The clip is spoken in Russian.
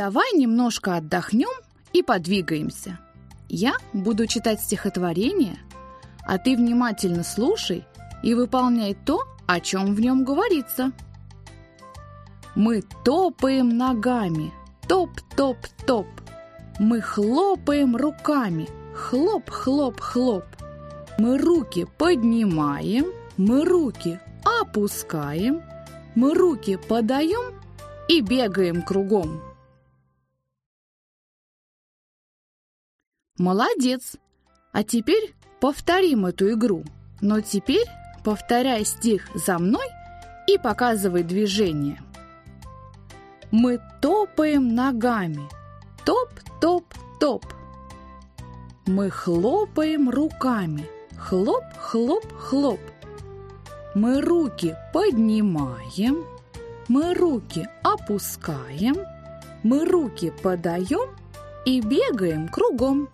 Давай немножко отдохнем и подвигаемся. Я буду читать стихотворение, а ты внимательно слушай и выполняй то, о чем в нем говорится. Мы топаем ногами, топ-топ-топ. Мы хлопаем руками, хлоп-хлоп-хлоп. Мы руки поднимаем, мы руки опускаем, мы руки подаем и бегаем кругом. Молодец! А теперь повторим эту игру. Но теперь повторяй стих за мной и показывай движение. Мы топаем ногами. Топ-топ-топ. Мы хлопаем руками. Хлоп-хлоп-хлоп. Мы руки поднимаем. Мы руки опускаем. Мы руки подаем и бегаем кругом.